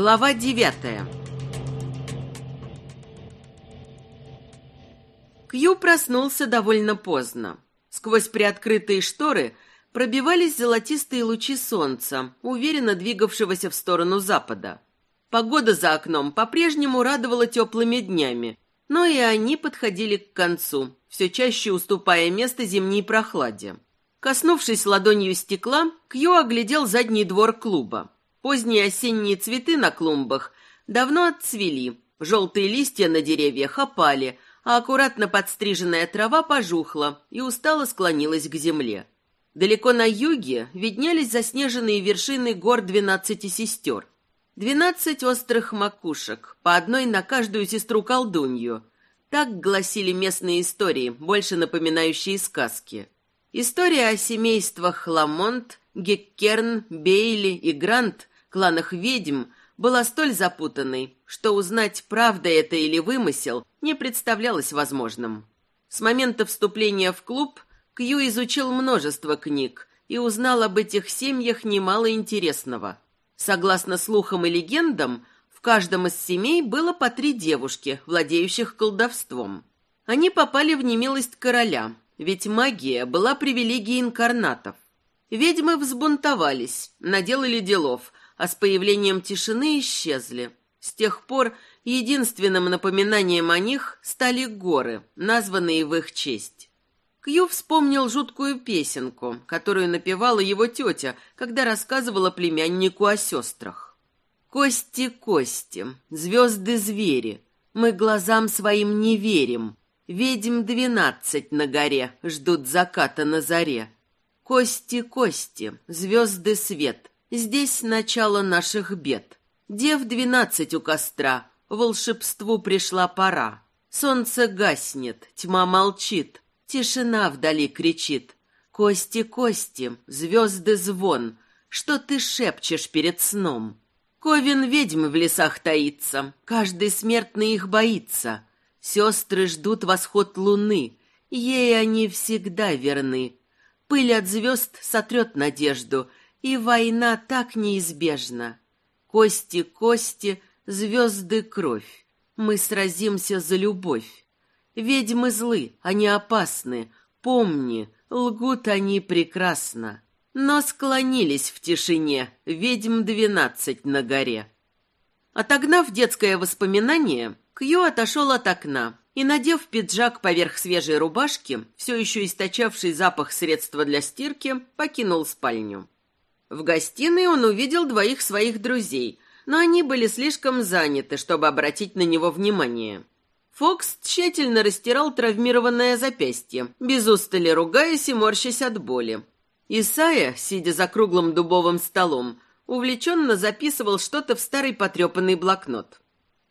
Глава девятая Кью проснулся довольно поздно. Сквозь приоткрытые шторы пробивались золотистые лучи солнца, уверенно двигавшегося в сторону запада. Погода за окном по-прежнему радовала теплыми днями, но и они подходили к концу, все чаще уступая место зимней прохладе. Коснувшись ладонью стекла, Кью оглядел задний двор клуба. Поздние осенние цветы на клумбах давно отцвели, желтые листья на деревьях опали, а аккуратно подстриженная трава пожухла и устало склонилась к земле. Далеко на юге виднелись заснеженные вершины гор двенадцати сестер. Двенадцать острых макушек, по одной на каждую сестру-колдунью. Так гласили местные истории, больше напоминающие сказки. История о семействах Ламонт, Геккерн, Бейли и Грант, кланах ведьм, была столь запутанной, что узнать, правда это или вымысел, не представлялось возможным. С момента вступления в клуб Кью изучил множество книг и узнал об этих семьях немало интересного. Согласно слухам и легендам, в каждом из семей было по три девушки, владеющих колдовством. Они попали в немилость короля, ведь магия была привилегией инкарнатов. Ведьмы взбунтовались, наделали делов, а с появлением тишины исчезли. С тех пор единственным напоминанием о них стали горы, названные в их честь. Кью вспомнил жуткую песенку, которую напевала его тетя, когда рассказывала племяннику о сестрах. «Кости, кости, звезды-звери, мы глазам своим не верим, Ведьм двенадцать на горе ждут заката на заре. Кости, кости, звезды свет, здесь начало наших бед. Дев двенадцать у костра, волшебству пришла пора. Солнце гаснет, тьма молчит, тишина вдали кричит. Кости, кости, звезды звон, что ты шепчешь перед сном? Ковен ведьм в лесах таится, каждый смертный их боится — Сестры ждут восход луны, ей они всегда верны. Пыль от звезд сотрет надежду, и война так неизбежна. Кости, кости, звезды, кровь. Мы сразимся за любовь. Ведьмы злы, они опасны. Помни, лгут они прекрасно. Но склонились в тишине, ведьм двенадцать на горе. Отогнав детское воспоминание, Кью отошел от окна и, надев пиджак поверх свежей рубашки, все еще источавший запах средства для стирки, покинул спальню. В гостиной он увидел двоих своих друзей, но они были слишком заняты, чтобы обратить на него внимание. Фокс тщательно растирал травмированное запястье, без устали ругаясь и морщась от боли. Исайя, сидя за круглым дубовым столом, увлеченно записывал что-то в старый потрепанный блокнот.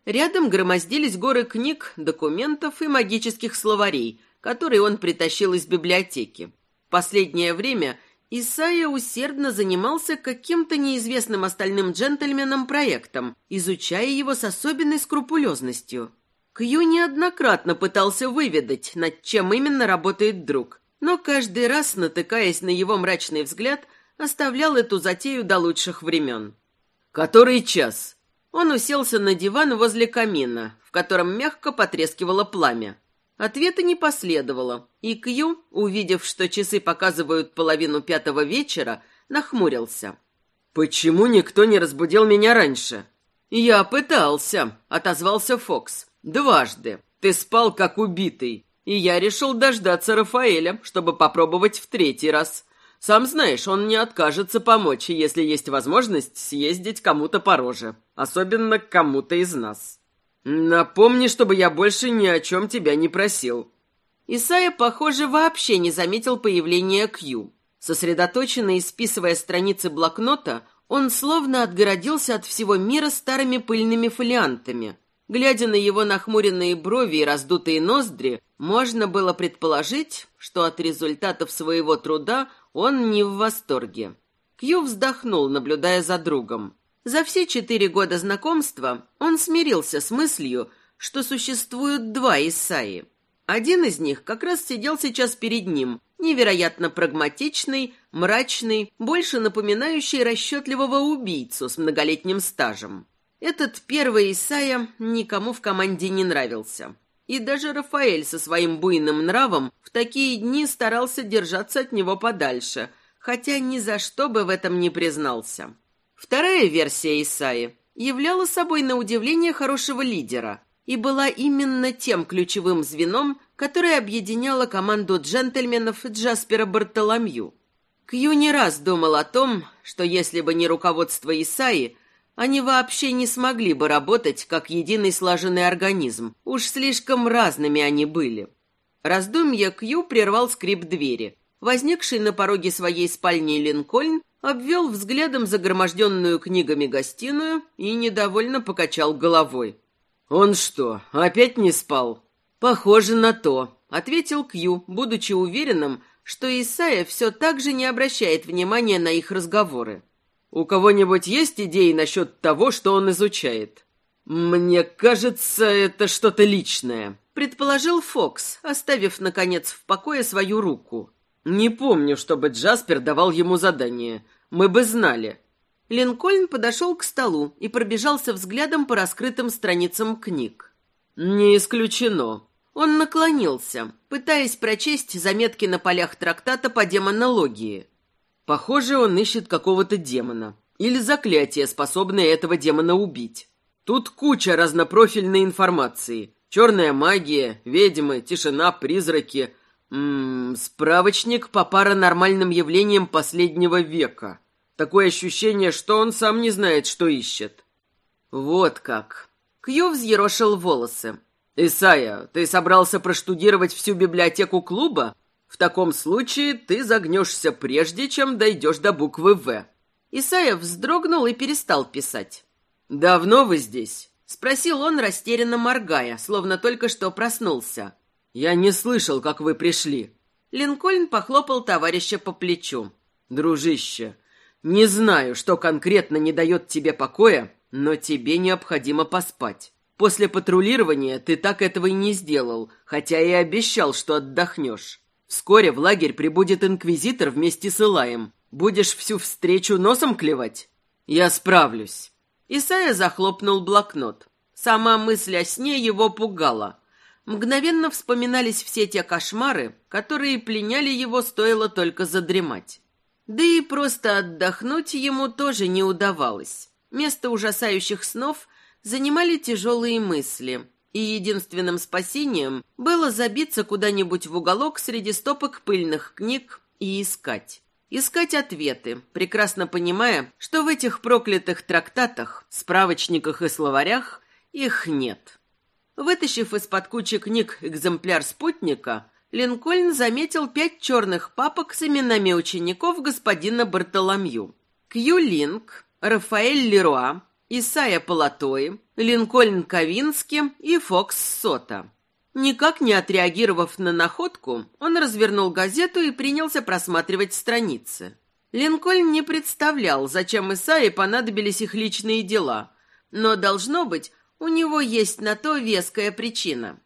Рядом громоздились горы книг, документов и магических словарей, которые он притащил из библиотеки. В последнее время Исайя усердно занимался каким-то неизвестным остальным джентльменам проектом, изучая его с особенной скрупулезностью. Кью неоднократно пытался выведать, над чем именно работает друг, но каждый раз, натыкаясь на его мрачный взгляд, оставлял эту затею до лучших времен. «Который час?» Он уселся на диван возле камина, в котором мягко потрескивало пламя. Ответа не последовало, и Кью, увидев, что часы показывают половину пятого вечера, нахмурился. «Почему никто не разбудил меня раньше?» «Я пытался», — отозвался Фокс. «Дважды. Ты спал как убитый, и я решил дождаться Рафаэля, чтобы попробовать в третий раз. Сам знаешь, он не откажется помочь, если есть возможность съездить кому-то по роже, особенно кому-то из нас. Напомни, чтобы я больше ни о чем тебя не просил». Исайя, похоже, вообще не заметил появления Кью. Сосредоточенно списывая страницы блокнота, он словно отгородился от всего мира старыми пыльными фолиантами. Глядя на его нахмуренные брови и раздутые ноздри, можно было предположить, что от результатов своего труда он не в восторге. Кью вздохнул, наблюдая за другом. За все четыре года знакомства он смирился с мыслью, что существуют два Исаи. Один из них как раз сидел сейчас перед ним, невероятно прагматичный, мрачный, больше напоминающий расчетливого убийцу с многолетним стажем. Этот первый Исайя никому в команде не нравился. И даже Рафаэль со своим буйным нравом в такие дни старался держаться от него подальше, хотя ни за что бы в этом не признался. Вторая версия Исаи являла собой на удивление хорошего лидера и была именно тем ключевым звеном, которое объединяло команду джентльменов Джаспера Бартоломью. Кью не раз думал о том, что если бы не руководство Исаи, они вообще не смогли бы работать как единый слаженный организм. Уж слишком разными они были. Раздумья Кью прервал скрип двери. Возникший на пороге своей спальни Линкольн обвел взглядом загроможденную книгами гостиную и недовольно покачал головой. «Он что, опять не спал?» «Похоже на то», — ответил Кью, будучи уверенным, что Исайя все так же не обращает внимания на их разговоры. У кого-нибудь есть идеи насчет того, что он изучает? Мне кажется, это что-то личное, предположил Фокс, оставив наконец в покое свою руку. Не помню, чтобы Джаспер давал ему задание. Мы бы знали. Линкольн подошел к столу и пробежался взглядом по раскрытым страницам книг. Не исключено. Он наклонился, пытаясь прочесть заметки на полях трактата по демонологии. Похоже, он ищет какого-то демона. Или заклятие, способное этого демона убить. Тут куча разнопрофильной информации. Черная магия, ведьмы, тишина, призраки. М -м, справочник по паранормальным явлениям последнего века. Такое ощущение, что он сам не знает, что ищет. Вот как. Кью взъерошил волосы. «Исайя, ты собрался проштудировать всю библиотеку клуба? В таком случае ты загнешься прежде, чем дойдешь до буквы «В». Исаев вздрогнул и перестал писать. «Давно вы здесь?» — спросил он, растерянно моргая, словно только что проснулся. «Я не слышал, как вы пришли». Линкольн похлопал товарища по плечу. «Дружище, не знаю, что конкретно не дает тебе покоя, но тебе необходимо поспать. После патрулирования ты так этого и не сделал, хотя и обещал, что отдохнешь. Вскоре в лагерь прибудет инквизитор вместе с Илаем. Будешь всю встречу носом клевать? Я справлюсь. Исайя захлопнул блокнот. Сама мысль о сне его пугала. Мгновенно вспоминались все те кошмары, которые пленяли его, стоило только задремать. Да и просто отдохнуть ему тоже не удавалось. Место ужасающих снов занимали тяжелые мысли, и единственным спасением было забиться куда-нибудь в уголок среди стопок пыльных книг и искать. Искать ответы, прекрасно понимая, что в этих проклятых трактатах, справочниках и словарях их нет. Вытащив из-под кучи книг экземпляр спутника, Линкольн заметил пять черных папок с именами учеников господина Бартоломью. Кью Линк, Рафаэль Леруа, Исайя Полатои, Линкольн Ковински и Фокс Сота. Никак не отреагировав на находку, он развернул газету и принялся просматривать страницы. Линкольн не представлял, зачем Исайе понадобились их личные дела, но, должно быть, у него есть на то веская причина.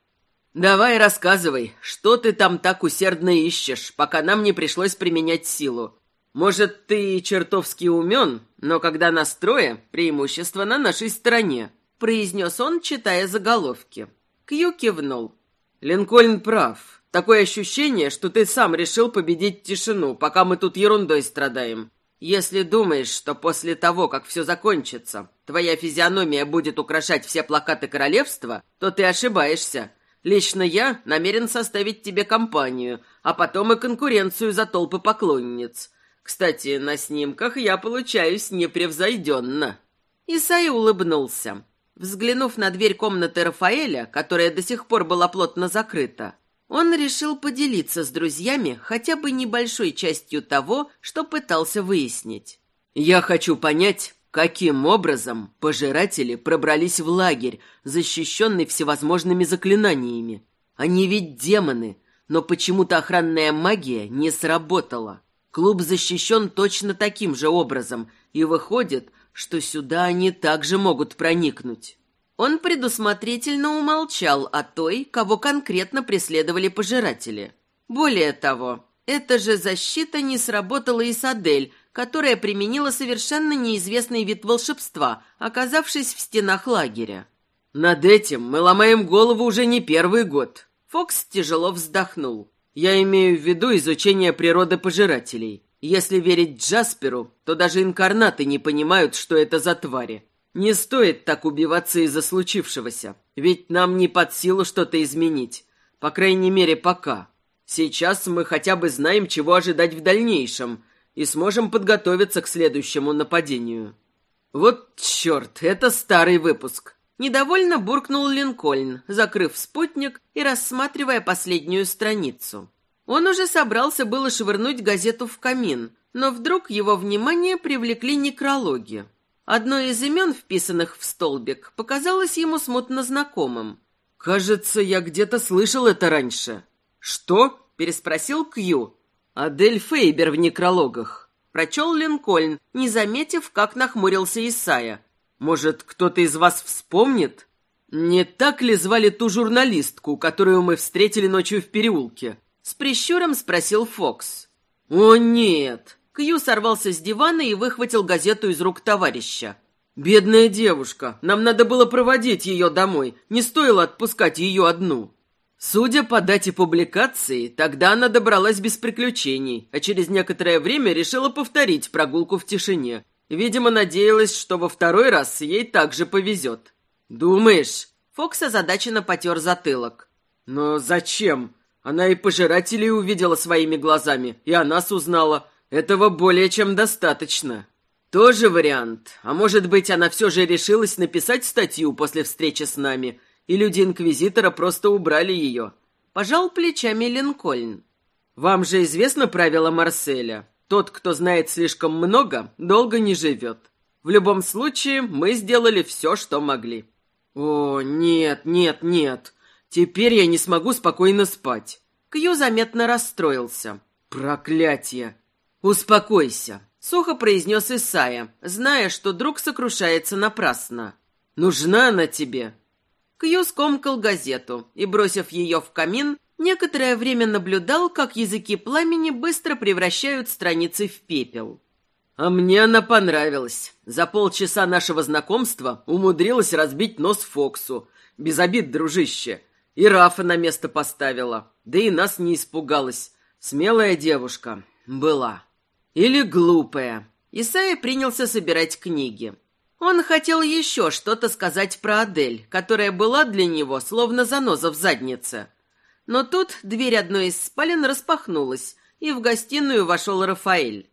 «Давай рассказывай, что ты там так усердно ищешь, пока нам не пришлось применять силу. Может, ты чертовски умен, но когда настроя, преимущество на нашей стороне», — произнес он, читая заголовки. Кью кивнул. «Линкольн прав. Такое ощущение, что ты сам решил победить тишину, пока мы тут ерундой страдаем. Если думаешь, что после того, как все закончится, твоя физиономия будет украшать все плакаты королевства, то ты ошибаешься. Лично я намерен составить тебе компанию, а потом и конкуренцию за толпы поклонниц. Кстати, на снимках я получаюсь непревзойденно». Исай улыбнулся. Взглянув на дверь комнаты Рафаэля, которая до сих пор была плотно закрыта, он решил поделиться с друзьями хотя бы небольшой частью того, что пытался выяснить. «Я хочу понять, каким образом пожиратели пробрались в лагерь, защищенный всевозможными заклинаниями. Они ведь демоны, но почему-то охранная магия не сработала. Клуб защищен точно таким же образом, и выходит, что сюда они также могут проникнуть. Он предусмотрительно умолчал о той, кого конкретно преследовали пожиратели. Более того, эта же защита не сработала и с Адель, которая применила совершенно неизвестный вид волшебства, оказавшись в стенах лагеря. «Над этим мы ломаем голову уже не первый год», — Фокс тяжело вздохнул. «Я имею в виду изучение природы пожирателей. Если верить Джасперу, то даже инкарнаты не понимают, что это за твари. Не стоит так убиваться из-за случившегося, ведь нам не под силу что-то изменить. По крайней мере, пока. Сейчас мы хотя бы знаем, чего ожидать в дальнейшем, и сможем подготовиться к следующему нападению. Вот черт, это старый выпуск. Недовольно буркнул Линкольн, закрыв спутник и рассматривая последнюю страницу. Он уже собрался было швырнуть газету в камин, но вдруг его внимание привлекли некрологи. Одно из имен, вписанных в столбик, показалось ему смутно знакомым. «Кажется, я где-то слышал это раньше». «Что?» – переспросил Кью. «Адель Фейбер в некрологах». Прочел Линкольн, не заметив, как нахмурился Исая. «Может, кто-то из вас вспомнит? Не так ли звали ту журналистку, которую мы встретили ночью в переулке?» С прищуром спросил Фокс. «О, нет!» Кью сорвался с дивана и выхватил газету из рук товарища. «Бедная девушка! Нам надо было проводить ее домой. Не стоило отпускать ее одну». Судя по дате публикации, тогда она добралась без приключений, а через некоторое время решила повторить прогулку в тишине. Видимо, надеялась, что во второй раз ей также повезет. «Думаешь?» Фокс озадаченно потер затылок. «Но зачем? Она и пожирателей увидела своими глазами, и о нас узнала. Этого более чем достаточно. Тоже вариант. А может быть, она все же решилась написать статью после встречи с нами, и люди Инквизитора просто убрали ее. Пожал плечами Линкольн. Вам же известно правило Марселя. Тот, кто знает слишком много, долго не живет. В любом случае, мы сделали все, что могли. О, нет, нет, нет. Теперь я не смогу спокойно спать. Кью заметно расстроился. Проклятие! «Успокойся», — сухо произнес Исая, зная, что друг сокрушается напрасно. «Нужна она тебе». Кью скомкал газету и, бросив ее в камин, некоторое время наблюдал, как языки пламени быстро превращают страницы в пепел. «А мне она понравилась. За полчаса нашего знакомства умудрилась разбить нос Фоксу. Без обид, дружище. И Рафа на место поставила. Да и нас не испугалась. Смелая девушка. Была». Или глупая. Исайя принялся собирать книги. Он хотел еще что-то сказать про Адель, которая была для него словно заноза в заднице. Но тут дверь одной из спален распахнулась, и в гостиную вошел Рафаэль.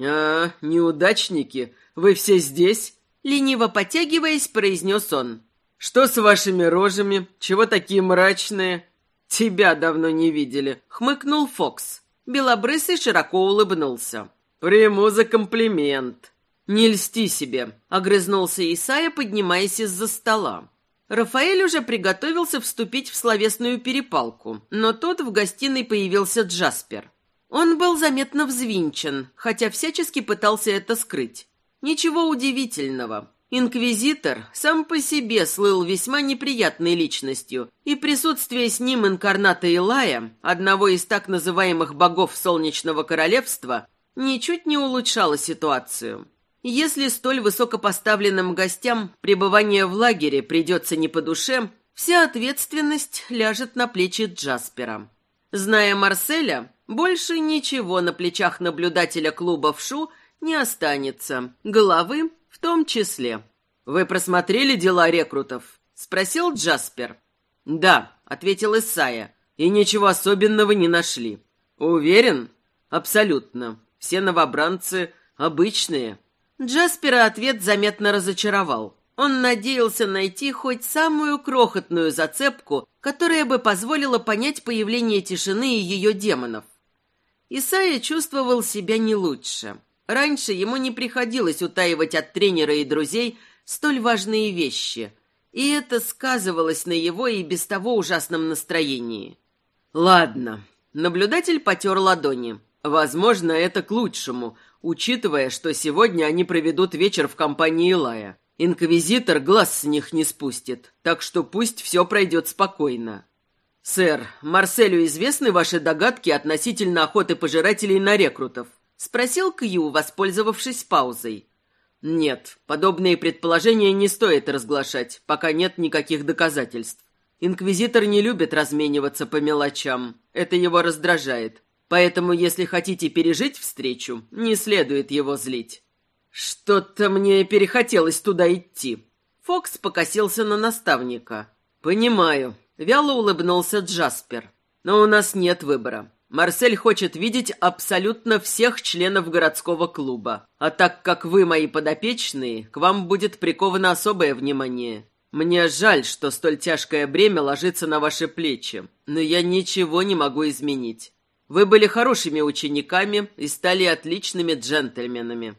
«А, неудачники, вы все здесь?» Лениво потягиваясь, произнес он. «Что с вашими рожами? Чего такие мрачные?» «Тебя давно не видели», — хмыкнул Фокс. Белобрысый широко улыбнулся. «Приму за комплимент». «Не льсти себе», — огрызнулся Исая, поднимаясь из-за стола. Рафаэль уже приготовился вступить в словесную перепалку, но тут в гостиной появился Джаспер. Он был заметно взвинчен, хотя всячески пытался это скрыть. Ничего удивительного. Инквизитор сам по себе слыл весьма неприятной личностью, и присутствие с ним инкарната Илая, одного из так называемых богов Солнечного Королевства, ничуть не улучшало ситуацию. Если столь высокопоставленным гостям пребывание в лагере придется не по душе, вся ответственность ляжет на плечи Джаспера. Зная Марселя, больше ничего на плечах наблюдателя клуба в Шу не останется, головы в том числе. «Вы просмотрели дела рекрутов?» — спросил Джаспер. «Да», — ответил Исая, — «и ничего особенного не нашли». «Уверен?» «Абсолютно. Все новобранцы обычные». Джаспера ответ заметно разочаровал. Он надеялся найти хоть самую крохотную зацепку, которая бы позволила понять появление тишины и ее демонов. Исайя чувствовал себя не лучше. Раньше ему не приходилось утаивать от тренера и друзей столь важные вещи, и это сказывалось на его и без того ужасном настроении. «Ладно», — наблюдатель потер ладони. Возможно, это к лучшему, учитывая, что сегодня они проведут вечер в компании Илая. Инквизитор глаз с них не спустит, так что пусть все пройдет спокойно. «Сэр, Марселю известны ваши догадки относительно охоты пожирателей на рекрутов?» — спросил Кью, воспользовавшись паузой. «Нет, подобные предположения не стоит разглашать, пока нет никаких доказательств. Инквизитор не любит размениваться по мелочам. Это его раздражает. Поэтому, если хотите пережить встречу, не следует его злить. Что-то мне перехотелось туда идти. Фокс покосился на наставника. Понимаю. Вяло улыбнулся Джаспер. Но у нас нет выбора. Марсель хочет видеть абсолютно всех членов городского клуба. А так как вы мои подопечные, к вам будет приковано особое внимание. Мне жаль, что столь тяжкое бремя ложится на ваши плечи, но я ничего не могу изменить. Вы были хорошими учениками и стали отличными джентльменами.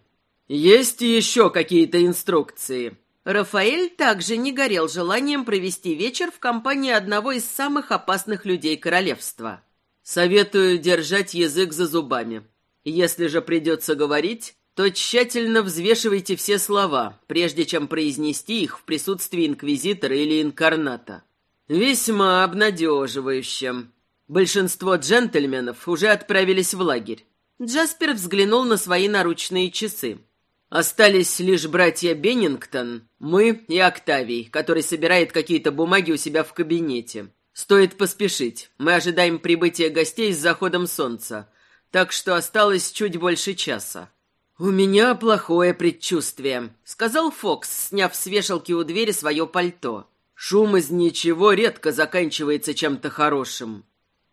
Есть еще какие-то инструкции?» Рафаэль также не горел желанием провести вечер в компании одного из самых опасных людей королевства. «Советую держать язык за зубами. Если же придется говорить, то тщательно взвешивайте все слова, прежде чем произнести их в присутствии инквизитора или инкарната. Весьма обнадеживающе. Большинство джентльменов уже отправились в лагерь. Джаспер взглянул на свои наручные часы. Остались лишь братья Беннингтон, мы и Октавий, который собирает какие-то бумаги у себя в кабинете. Стоит поспешить. Мы ожидаем прибытия гостей с заходом солнца, так что осталось чуть больше часа. «У меня плохое предчувствие», — сказал Фокс, сняв с вешалки у двери свое пальто. «Шум из ничего редко заканчивается чем-то хорошим».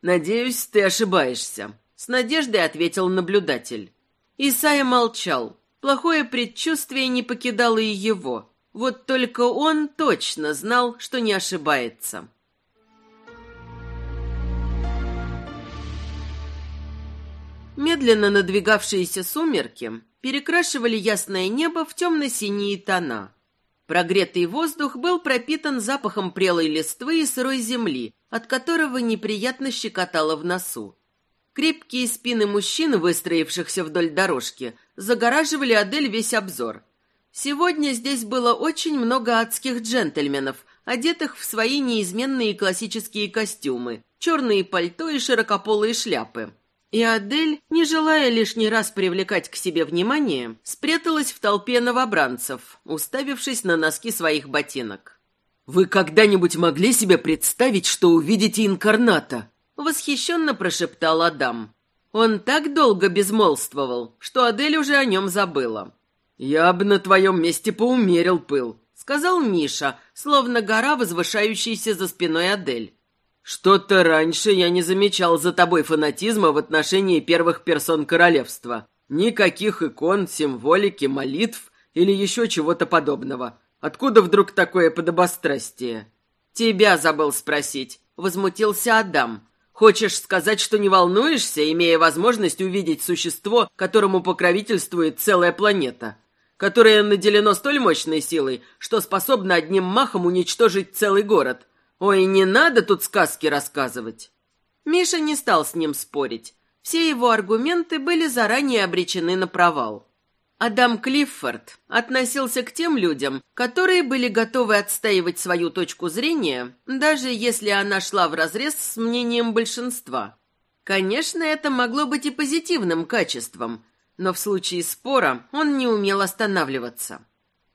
«Надеюсь, ты ошибаешься», — с надеждой ответил наблюдатель. Исайя молчал. Плохое предчувствие не покидало и его. Вот только он точно знал, что не ошибается. Медленно надвигавшиеся сумерки перекрашивали ясное небо в темно-синие тона. Прогретый воздух был пропитан запахом прелой листвы и сырой земли, от которого неприятно щекотало в носу. Крепкие спины мужчин, выстроившихся вдоль дорожки, загораживали Адель весь обзор. Сегодня здесь было очень много адских джентльменов, одетых в свои неизменные классические костюмы, черные пальто и широкополые шляпы. И Адель, не желая лишний раз привлекать к себе внимание, спряталась в толпе новобранцев, уставившись на носки своих ботинок. «Вы когда-нибудь могли себе представить, что увидите инкарната?» — восхищенно прошептал Адам. Он так долго безмолвствовал, что Адель уже о нем забыла. «Я бы на твоем месте поумерил пыл», — сказал Миша, словно гора, возвышающаяся за спиной Адель. «Что-то раньше я не замечал за тобой фанатизма в отношении первых персон королевства. Никаких икон, символики, молитв или еще чего-то подобного. Откуда вдруг такое подобострастие?» «Тебя забыл спросить», — возмутился Адам. Хочешь сказать, что не волнуешься, имея возможность увидеть существо, которому покровительствует целая планета, которое наделено столь мощной силой, что способно одним махом уничтожить целый город? Ой, не надо тут сказки рассказывать. Миша не стал с ним спорить. Все его аргументы были заранее обречены на провал. Адам Клиффорд относился к тем людям, которые были готовы отстаивать свою точку зрения, даже если она шла вразрез с мнением большинства. Конечно, это могло быть и позитивным качеством, но в случае спора он не умел останавливаться.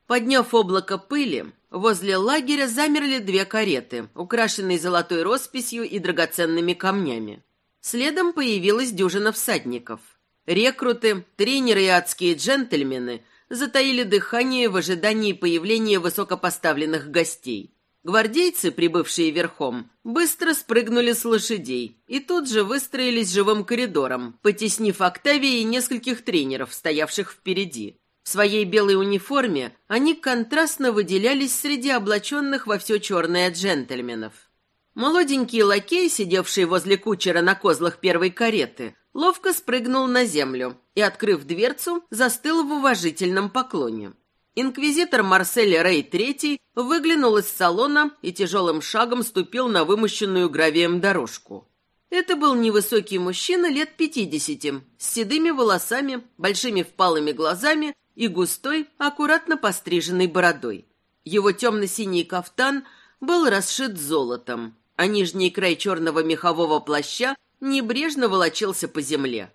Подняв облако пыли, возле лагеря замерли две кареты, украшенные золотой росписью и драгоценными камнями. Следом появилась дюжина всадников – Рекруты, тренеры и адские джентльмены затаили дыхание в ожидании появления высокопоставленных гостей. Гвардейцы, прибывшие верхом, быстро спрыгнули с лошадей и тут же выстроились живым коридором, потеснив Октавии и нескольких тренеров, стоявших впереди. В своей белой униформе они контрастно выделялись среди облаченных во все черное джентльменов. Молоденький лакей, сидевший возле кучера на козлах первой кареты, ловко спрыгнул на землю и, открыв дверцу, застыл в уважительном поклоне. Инквизитор Марсель Рей III выглянул из салона и тяжелым шагом ступил на вымощенную гравием дорожку. Это был невысокий мужчина лет пятидесяти, с седыми волосами, большими впалыми глазами и густой, аккуратно постриженной бородой. Его темно-синий кафтан был расшит золотом, а нижний край черного мехового плаща небрежно волочился по земле.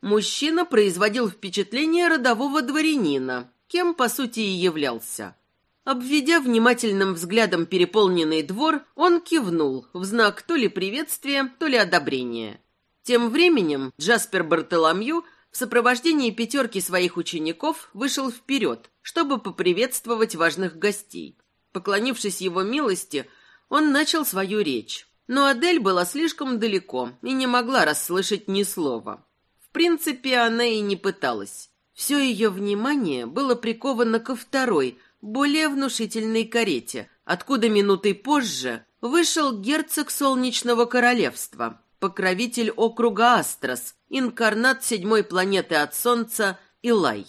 Мужчина производил впечатление родового дворянина, кем, по сути, и являлся. Обведя внимательным взглядом переполненный двор, он кивнул в знак то ли приветствия, то ли одобрения. Тем временем Джаспер Бартоломью в сопровождении пятерки своих учеников вышел вперед, чтобы поприветствовать важных гостей. Поклонившись его милости, он начал свою речь. Но Адель была слишком далеко и не могла расслышать ни слова. В принципе, она и не пыталась. Все ее внимание было приковано ко второй, более внушительной карете, откуда минутой позже вышел герцог Солнечного Королевства, покровитель округа Астрос, инкарнат седьмой планеты от Солнца Илай.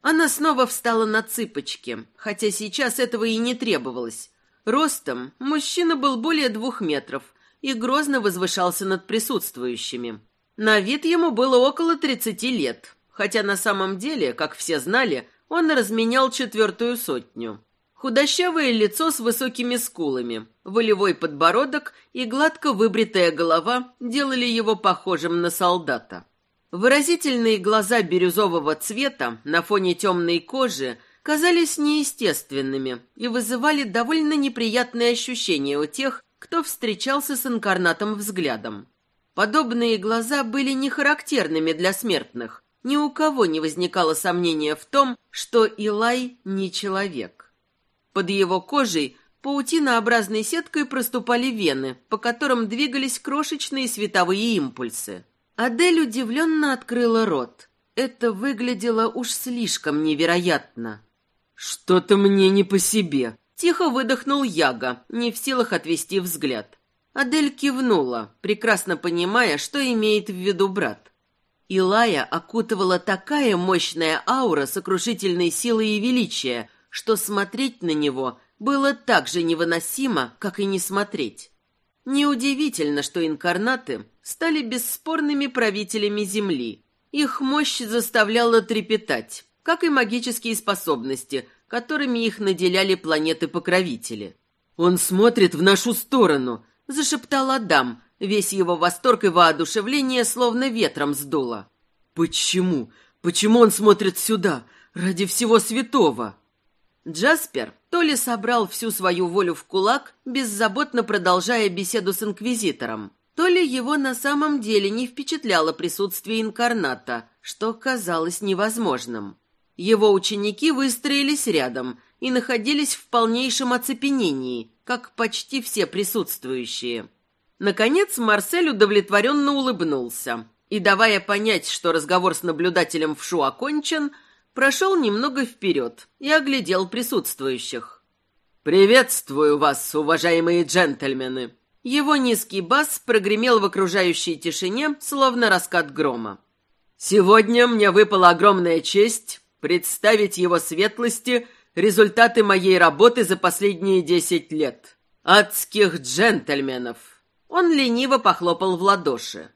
Она снова встала на цыпочки, хотя сейчас этого и не требовалось. Ростом мужчина был более двух метров и грозно возвышался над присутствующими. На вид ему было около тридцати лет, хотя на самом деле, как все знали, он разменял четвертую сотню. Худощавое лицо с высокими скулами, волевой подбородок и гладко выбритая голова делали его похожим на солдата. Выразительные глаза бирюзового цвета на фоне темной кожи казались неестественными и вызывали довольно неприятные ощущения у тех, кто встречался с инкарнатом взглядом. Подобные глаза были не характерными для смертных. Ни у кого не возникало сомнения в том, что Илай не человек. Под его кожей паутинообразной сеткой проступали вены, по которым двигались крошечные световые импульсы. Адель удивленно открыла рот. Это выглядело уж слишком невероятно. «Что-то мне не по себе», — тихо выдохнул Яга, не в силах отвести взгляд. Адель кивнула, прекрасно понимая, что имеет в виду брат. Илая окутывала такая мощная аура сокрушительной силы и величия, что смотреть на него было так же невыносимо, как и не смотреть. Неудивительно, что инкарнаты стали бесспорными правителями Земли. Их мощь заставляла трепетать, как и магические способности, которыми их наделяли планеты-покровители. «Он смотрит в нашу сторону», — зашептал Адам, весь его восторг и воодушевление словно ветром сдуло. «Почему? Почему он смотрит сюда? Ради всего святого?» Джаспер то ли собрал всю свою волю в кулак, беззаботно продолжая беседу с инквизитором, то ли его на самом деле не впечатляло присутствие инкарната, что казалось невозможным. Его ученики выстроились рядом и находились в полнейшем оцепенении, как почти все присутствующие. Наконец Марсель удовлетворенно улыбнулся и, давая понять, что разговор с наблюдателем в Шу окончен, прошел немного вперед и оглядел присутствующих. «Приветствую вас, уважаемые джентльмены!» Его низкий бас прогремел в окружающей тишине, словно раскат грома. «Сегодня мне выпала огромная честь представить его светлости результаты моей работы за последние десять лет. Адских джентльменов!» Он лениво похлопал в ладоши.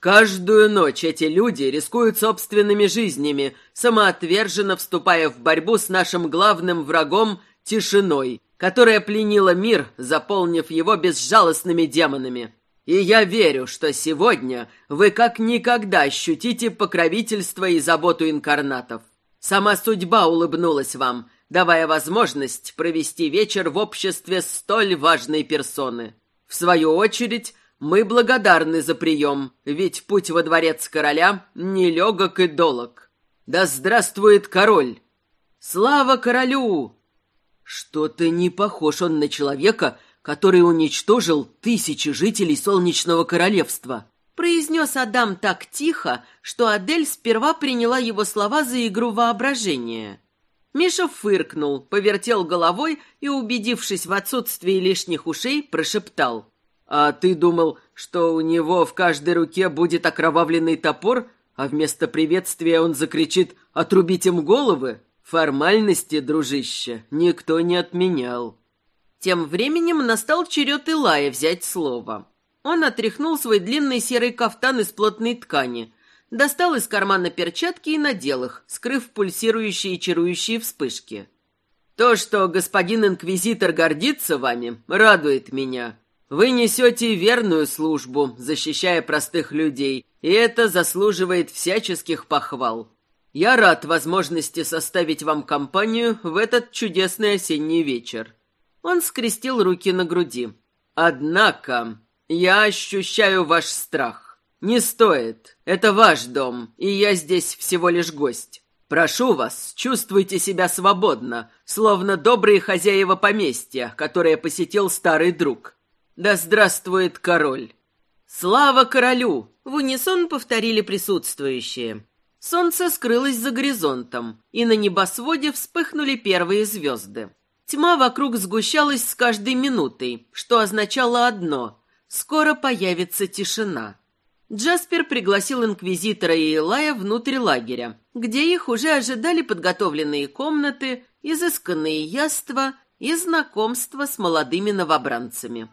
Каждую ночь эти люди рискуют собственными жизнями, самоотверженно вступая в борьбу с нашим главным врагом – тишиной, которая пленила мир, заполнив его безжалостными демонами. И я верю, что сегодня вы как никогда ощутите покровительство и заботу инкарнатов. Сама судьба улыбнулась вам, давая возможность провести вечер в обществе столь важной персоны. В свою очередь, мы благодарны за прием, ведь путь во дворец короля нелегок и долог. Да здравствует король! Слава королю! Что-то не похож он на человека, который уничтожил тысячи жителей Солнечного Королевства. Произнес Адам так тихо, что Адель сперва приняла его слова за игру воображения. Миша фыркнул, повертел головой и, убедившись в отсутствии лишних ушей, прошептал. А ты думал, что у него в каждой руке будет окровавленный топор, а вместо приветствия он закричит «Отрубить им головы»? Формальности, дружище, никто не отменял. Тем временем настал черед Илая взять слово. Он отряхнул свой длинный серый кафтан из плотной ткани, достал из кармана перчатки и надел их, скрыв пульсирующие и чарующие вспышки. «То, что господин инквизитор гордится вами, радует меня. Вы несете верную службу, защищая простых людей, и это заслуживает всяческих похвал. Я рад возможности составить вам компанию в этот чудесный осенний вечер». Он скрестил руки на груди. «Однако я ощущаю ваш страх. Не стоит. Это ваш дом, и я здесь всего лишь гость. Прошу вас, чувствуйте себя свободно, словно добрые хозяева поместья, которое посетил старый друг. Да здравствует король! Слава королю! В унисон повторили присутствующие. Солнце скрылось за горизонтом, и на небосводе вспыхнули первые звезды. Тьма вокруг сгущалась с каждой минутой, что означало одно — скоро появится тишина. Джаспер пригласил инквизитора и Илая внутрь лагеря, где их уже ожидали подготовленные комнаты, изысканные яства и знакомство с молодыми новобранцами.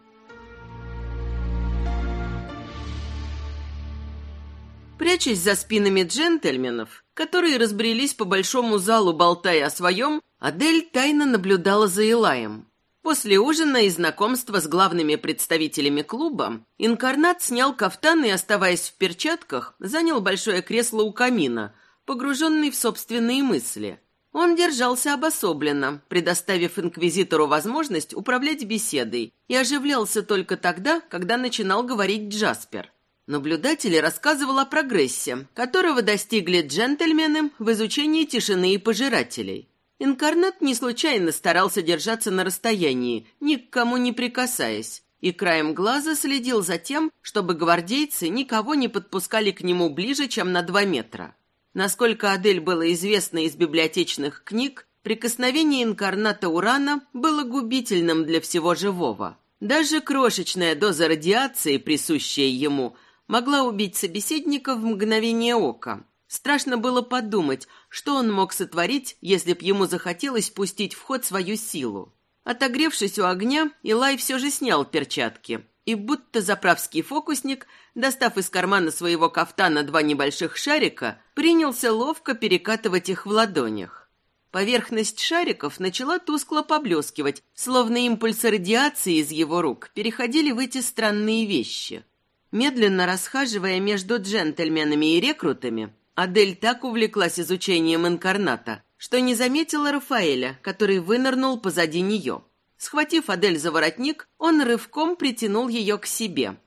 Прячась за спинами джентльменов, которые разбрелись по большому залу, болтая о своем, Адель тайно наблюдала за Илаем. После ужина и знакомства с главными представителями клуба инкарнат снял кафтан и, оставаясь в перчатках, занял большое кресло у камина, погруженный в собственные мысли. Он держался обособленно, предоставив инквизитору возможность управлять беседой, и оживлялся только тогда, когда начинал говорить Джаспер – Наблюдатель рассказывал о прогрессе, которого достигли джентльмены в изучении тишины и пожирателей. Инкарнат не случайно старался держаться на расстоянии, ни к кому не прикасаясь, и краем глаза следил за тем, чтобы гвардейцы никого не подпускали к нему ближе, чем на два метра. Насколько Адель было известно из библиотечных книг, прикосновение инкарната Урана было губительным для всего живого. Даже крошечная доза радиации, присущая ему – могла убить собеседника в мгновение ока. Страшно было подумать, что он мог сотворить, если б ему захотелось пустить в ход свою силу. Отогревшись у огня, Илай все же снял перчатки и, будто заправский фокусник, достав из кармана своего кафтана два небольших шарика, принялся ловко перекатывать их в ладонях. Поверхность шариков начала тускло поблескивать, словно импульсы радиации из его рук переходили в эти странные вещи. Медленно расхаживая между джентльменами и рекрутами, Адель так увлеклась изучением инкарната, что не заметила Рафаэля, который вынырнул позади нее. Схватив Адель за воротник, он рывком притянул ее к себе.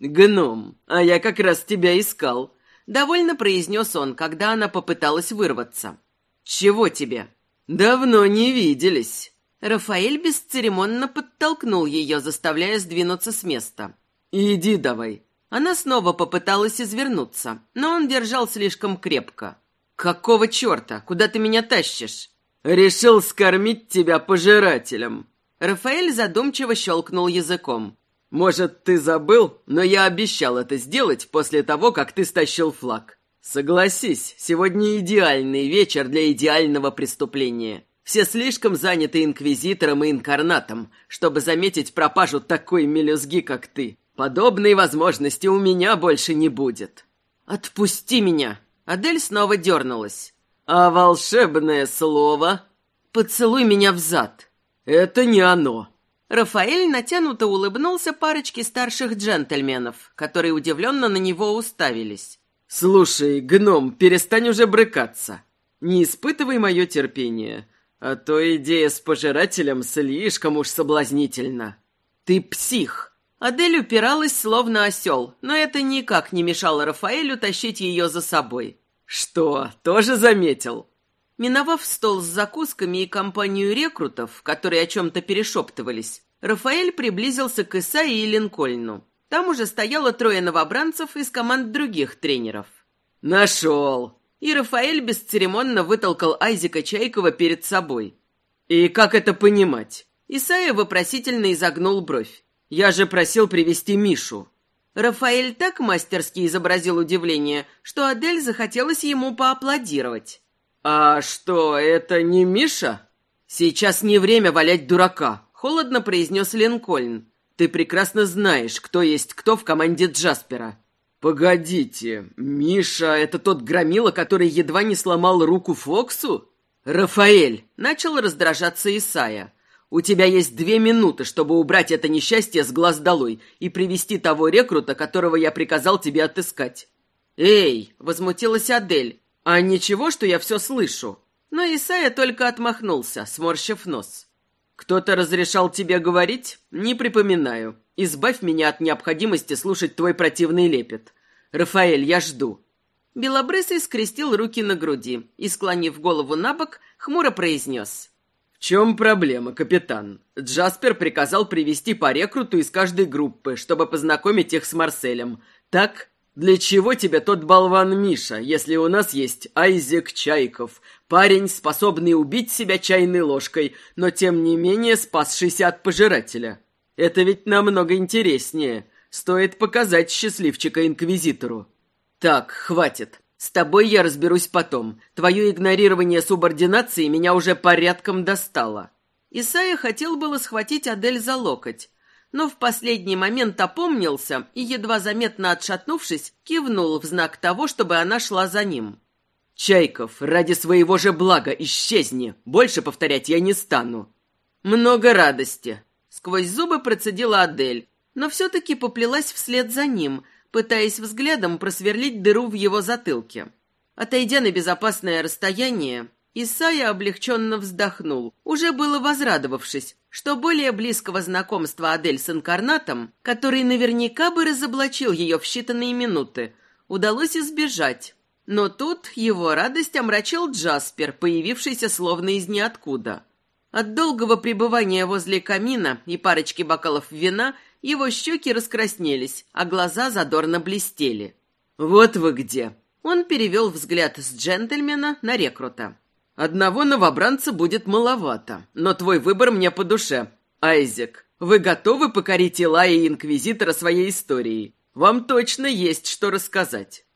«Гном, а я как раз тебя искал», — довольно произнес он, когда она попыталась вырваться. «Чего тебе?» «Давно не виделись». Рафаэль бесцеремонно подтолкнул ее, заставляя сдвинуться с места. «Иди давай, она снова попыталась извернуться, но он держал слишком крепко. «Какого черта? Куда ты меня тащишь?» «Решил скормить тебя пожирателем». Рафаэль задумчиво щелкнул языком. «Может, ты забыл, но я обещал это сделать после того, как ты стащил флаг. Согласись, сегодня идеальный вечер для идеального преступления. Все слишком заняты инквизитором и инкарнатом, чтобы заметить пропажу такой мелюзги, как ты. Подобной возможности у меня больше не будет. Отпусти меня. Адель снова дернулась. А волшебное слово? Поцелуй меня в зад. Это не оно. Рафаэль натянуто улыбнулся парочке старших джентльменов, которые удивленно на него уставились. «Слушай, гном, перестань уже брыкаться. Не испытывай мое терпение, а то идея с пожирателем слишком уж соблазнительна. Ты псих, Адель упиралась, словно осел, но это никак не мешало Рафаэлю тащить ее за собой. «Что, тоже заметил?» Миновав стол с закусками и компанию рекрутов, которые о чем-то перешептывались, Рафаэль приблизился к Исаи и Линкольну. Там уже стояло трое новобранцев из команд других тренеров. «Нашел!» И Рафаэль бесцеремонно вытолкал Айзека Чайкова перед собой. «И как это понимать?» Исайя вопросительно изогнул бровь. Я же просил привести Мишу». Рафаэль так мастерски изобразил удивление, что Адель захотелось ему поаплодировать. «А что, это не Миша?» «Сейчас не время валять дурака», — холодно произнес Линкольн. «Ты прекрасно знаешь, кто есть кто в команде Джаспера». «Погодите, Миша — это тот громила, который едва не сломал руку Фоксу?» «Рафаэль!» — начал раздражаться Исая. У тебя есть две минуты, чтобы убрать это несчастье с глаз долой и привести того рекрута, которого я приказал тебе отыскать». «Эй!» — возмутилась Адель. «А ничего, что я все слышу?» Но Исайя только отмахнулся, сморщив нос. «Кто-то разрешал тебе говорить? Не припоминаю. Избавь меня от необходимости слушать твой противный лепет. Рафаэль, я жду». Белобрысый скрестил руки на груди и, склонив голову на бок, хмуро произнес. «В чем проблема, капитан? Джаспер приказал привести по рекруту из каждой группы, чтобы познакомить их с Марселем. Так, для чего тебе тот болван Миша, если у нас есть Айзек Чайков, парень, способный убить себя чайной ложкой, но тем не менее спасшийся от пожирателя? Это ведь намного интереснее. Стоит показать счастливчика инквизитору. Так, хватит. С тобой я разберусь потом. Твое игнорирование субординации меня уже порядком достало. Исайя хотел было схватить Адель за локоть, но в последний момент опомнился и, едва заметно отшатнувшись, кивнул в знак того, чтобы она шла за ним. «Чайков, ради своего же блага исчезни! Больше повторять я не стану!» «Много радости!» Сквозь зубы процедила Адель, но все-таки поплелась вслед за ним, пытаясь взглядом просверлить дыру в его затылке. Отойдя на безопасное расстояние, Исайя облегченно вздохнул, уже было возрадовавшись, что более близкого знакомства Адель с инкарнатом, который наверняка бы разоблачил ее в считанные минуты, удалось избежать. Но тут его радость омрачил Джаспер, появившийся словно из ниоткуда. От долгого пребывания возле камина и парочки бокалов вина его щеки раскраснелись, а глаза задорно блестели. «Вот вы где!» Он перевел взгляд с джентльмена на рекрута. Одного новобранца будет маловато, но твой выбор мне по душе. Айзек, вы готовы покорить Илая и Инквизитора своей историей? Вам точно есть что рассказать.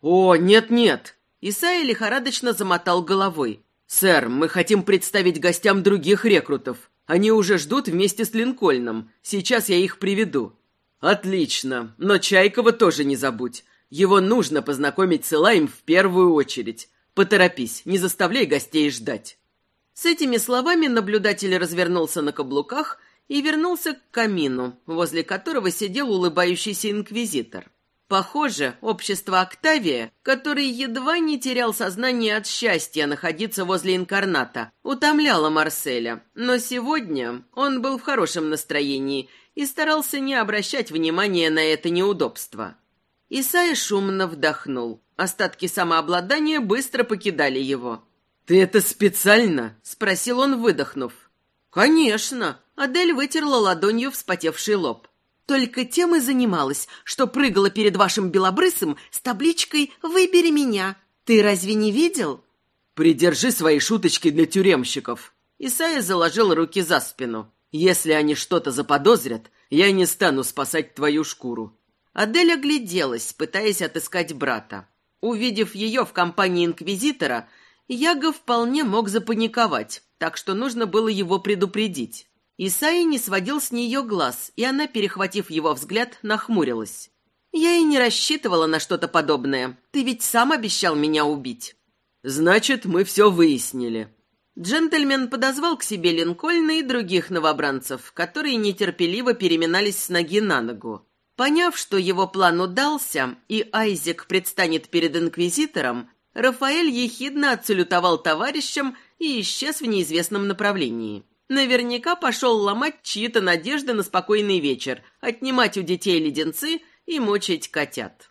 О, нет-нет. Исайя лихорадочно замотал головой. Сэр, мы хотим представить гостям других рекрутов. Они уже ждут вместе с Линкольном. Сейчас я их приведу. Отлично, но Чайкова тоже не забудь. Его нужно познакомить с Илаем в первую очередь. Поторопись, не заставляй гостей ждать». С этими словами наблюдатель развернулся на каблуках и вернулся к камину, возле которого сидел улыбающийся инквизитор. Похоже, общество Октавия, который едва не терял сознание от счастья находиться возле инкарната, утомляло Марселя, но сегодня он был в хорошем настроении и старался не обращать внимания на это неудобство. Исайя шумно вдохнул. Остатки самообладания быстро покидали его. «Ты это специально?» — спросил он, выдохнув. «Конечно!» — Адель вытерла ладонью вспотевший лоб. «Только тем и занималась, что прыгала перед вашим белобрысом с табличкой «Выбери меня». Ты разве не видел?» «Придержи свои шуточки для тюремщиков». Исайя заложил руки за спину. «Если они что-то заподозрят, я не стану спасать твою шкуру». Адель огляделась, пытаясь отыскать брата. Увидев ее в компании инквизитора, Яго вполне мог запаниковать, так что нужно было его предупредить. Исаи не сводил с нее глаз, и она, перехватив его взгляд, нахмурилась. «Я и не рассчитывала на что-то подобное. Ты ведь сам обещал меня убить». «Значит, мы все выяснили». Джентльмен подозвал к себе Линкольна и других новобранцев, которые нетерпеливо переминались с ноги на ногу. Поняв, что его план удался, и Айзек предстанет перед Инквизитором, Рафаэль ехидно отсалютовал товарищам и исчез в неизвестном направлении. Наверняка пошел ломать чьи-то надежды на спокойный вечер, отнимать у детей леденцы и мочить котят.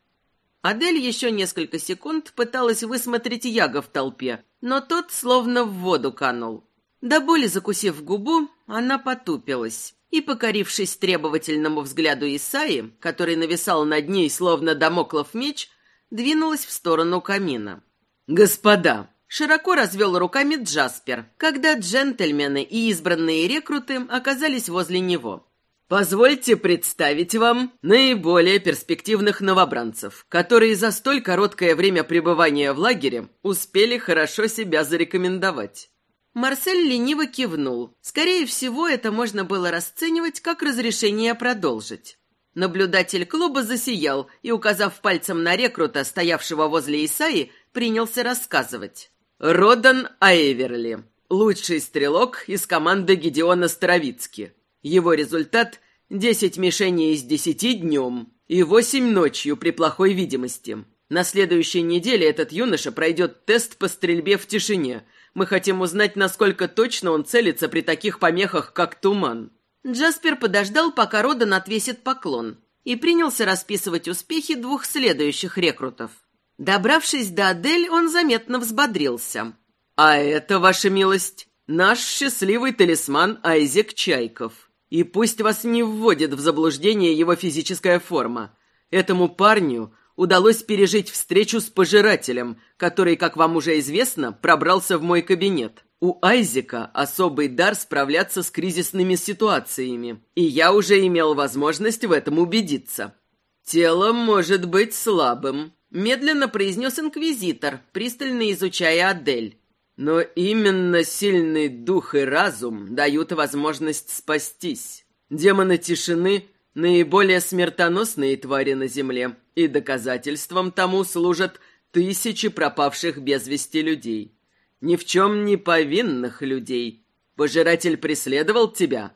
Адель еще несколько секунд пыталась высмотреть Яга в толпе, но тот словно в воду канул. До боли закусив губу, она потупилась и, покорившись требовательному взгляду Исаи, который нависал над ней, словно домоклов меч, двинулась в сторону камина. «Господа!» — широко развел руками Джаспер, когда джентльмены и избранные рекруты оказались возле него. «Позвольте представить вам наиболее перспективных новобранцев, которые за столь короткое время пребывания в лагере успели хорошо себя зарекомендовать. Марсель лениво кивнул. Скорее всего, это можно было расценивать как разрешение продолжить. Наблюдатель клуба засиял и, указав пальцем на рекрута, стоявшего возле Исаи, принялся рассказывать. Родан Айверли. лучший стрелок из команды Гедеона Старовицки. Его результат – 10 мишеней из 10 днем и 8 ночью при плохой видимости. На следующей неделе этот юноша пройдет тест по стрельбе в тишине. Мы хотим узнать, насколько точно он целится при таких помехах, как туман». Джаспер подождал, пока Родан отвесит поклон, и принялся расписывать успехи двух следующих рекрутов. Добравшись до Адель, он заметно взбодрился. «А это, ваша милость, наш счастливый талисман Айзек Чайков. И пусть вас не вводит в заблуждение его физическая форма. Этому парню удалось пережить встречу с пожирателем, который, как вам уже известно, пробрался в мой кабинет. У Айзека особый дар справляться с кризисными ситуациями, и я уже имел возможность в этом убедиться. Тело может быть слабым, медленно произнес инквизитор, пристально изучая Адель. Но именно сильный дух и разум дают возможность спастись. Демоны тишины – наиболее смертоносные твари на земле, и доказательством тому служат тысячи пропавших без вести людей. Ни в чем не повинных людей. Пожиратель преследовал тебя?»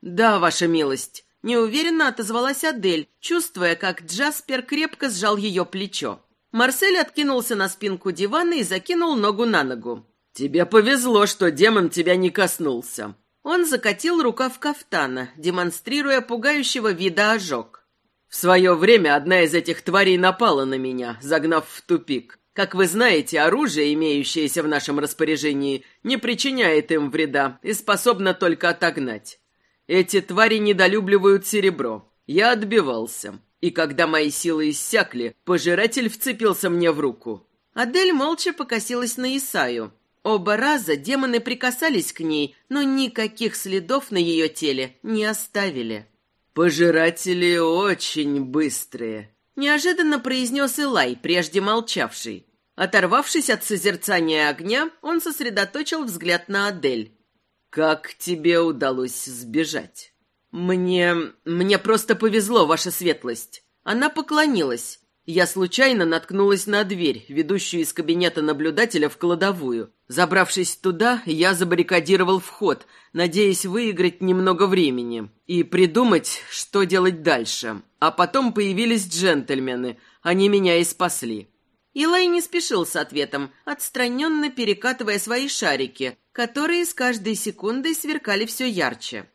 «Да, ваша милость», — неуверенно отозвалась Адель, чувствуя, как Джаспер крепко сжал ее плечо. Марсель откинулся на спинку дивана и закинул ногу на ногу. «Тебе повезло, что демон тебя не коснулся». Он закатил рукав кафтана, демонстрируя пугающего вида ожог. В свое время одна из этих тварей напала на меня, загнав в тупик. Как вы знаете, оружие, имеющееся в нашем распоряжении, не причиняет им вреда и способно только отогнать. Эти твари недолюбливают серебро. Я отбивался. И когда мои силы иссякли, пожиратель вцепился мне в руку. Адель молча покосилась на Исаю. Оба раза демоны прикасались к ней, но никаких следов на ее теле не оставили. «Пожиратели очень быстрые», — неожиданно произнес Илай, прежде молчавший. Оторвавшись от созерцания огня, он сосредоточил взгляд на Адель. «Как тебе удалось сбежать?» «Мне... мне просто повезло, ваша светлость». Она поклонилась. Я случайно наткнулась на дверь, ведущую из кабинета наблюдателя в кладовую. Забравшись туда, я забаррикадировал вход, надеясь выиграть немного времени и придумать, что делать дальше. А потом появились джентльмены, они меня и спасли. Илай не спешил с ответом, отстраненно перекатывая свои шарики, которые с каждой секундой сверкали все ярче.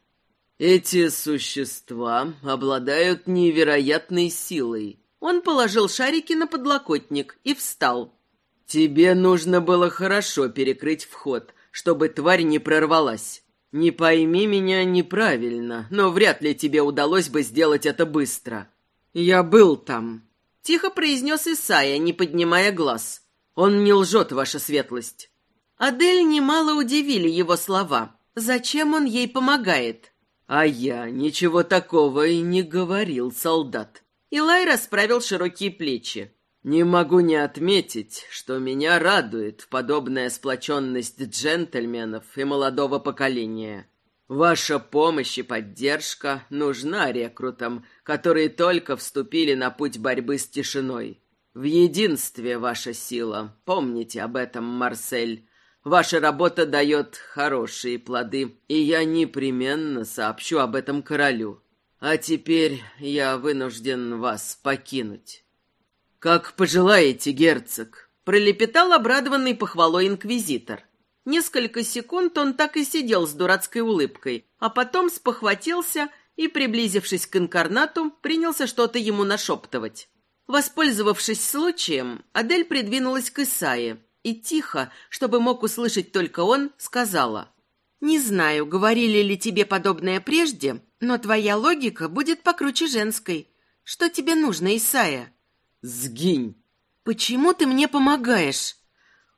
«Эти существа обладают невероятной силой». Он положил шарики на подлокотник и встал. «Тебе нужно было хорошо перекрыть вход, чтобы тварь не прорвалась. Не пойми меня неправильно, но вряд ли тебе удалось бы сделать это быстро. Я был там». Тихо произнес Исая, не поднимая глаз. «Он не лжет, ваша светлость». Адель немало удивили его слова. Зачем он ей помогает? «А я ничего такого и не говорил, солдат». Илай расправил широкие плечи. Не могу не отметить, что меня радует подобная сплоченность джентльменов и молодого поколения. Ваша помощь и поддержка нужна рекрутам, которые только вступили на путь борьбы с тишиной. В единстве ваша сила. Помните об этом, Марсель. Ваша работа дает хорошие плоды, и я непременно сообщу об этом королю. А теперь я вынужден вас покинуть. «Как пожелаете, герцог», — пролепетал обрадованный похвалой инквизитор. Несколько секунд он так и сидел с дурацкой улыбкой, а потом спохватился и, приблизившись к инкарнату, принялся что-то ему нашептывать. Воспользовавшись случаем, Адель придвинулась к Исае и тихо, чтобы мог услышать только он, сказала. «Не знаю, говорили ли тебе подобное прежде, но твоя логика будет покруче женской. Что тебе нужно, Исая?» «Сгинь!» «Почему ты мне помогаешь?»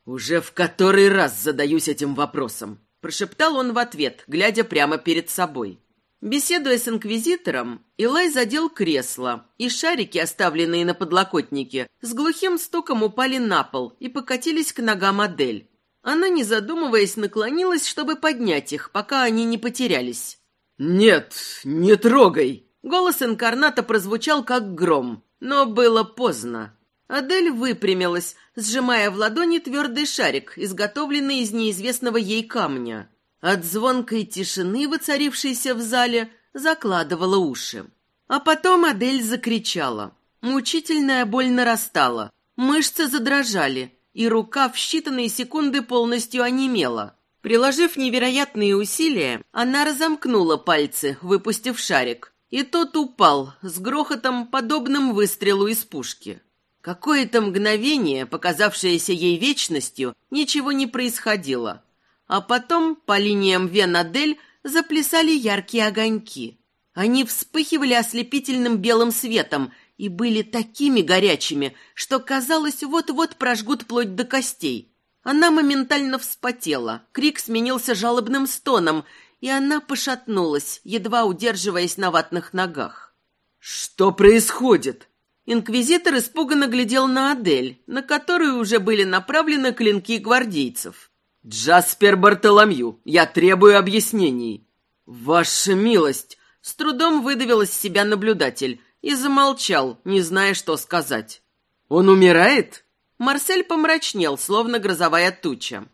«Уже в который раз задаюсь этим вопросом», — прошептал он в ответ, глядя прямо перед собой. Беседуя с инквизитором, Илай задел кресло, и шарики, оставленные на подлокотнике, с глухим стуком упали на пол и покатились к ногам Адель. Она, не задумываясь, наклонилась, чтобы поднять их, пока они не потерялись. «Нет, не трогай!» Голос инкарната прозвучал как гром. Но было поздно. Адель выпрямилась, сжимая в ладони твердый шарик, изготовленный из неизвестного ей камня. От звонкой тишины, воцарившейся в зале, закладывала уши. А потом Адель закричала. Мучительная боль нарастала, мышцы задрожали, и рука в считанные секунды полностью онемела. Приложив невероятные усилия, она разомкнула пальцы, выпустив шарик, и тот упал с грохотом, подобным выстрелу из пушки. Какое-то мгновение, показавшееся ей вечностью, ничего не происходило. А потом по линиям вен Адель заплясали яркие огоньки. Они вспыхивали ослепительным белым светом и были такими горячими, что, казалось, вот-вот прожгут плоть до костей. Она моментально вспотела, крик сменился жалобным стоном, и она пошатнулась, едва удерживаясь на ватных ногах. «Что происходит?» Инквизитор испуганно глядел на Адель, на которую уже были направлены клинки гвардейцев. «Джаспер Бартоломью, я требую объяснений». «Ваша милость!» С трудом выдавил из себя наблюдатель и замолчал, не зная, что сказать. «Он умирает?» Марсель помрачнел, словно грозовая туча.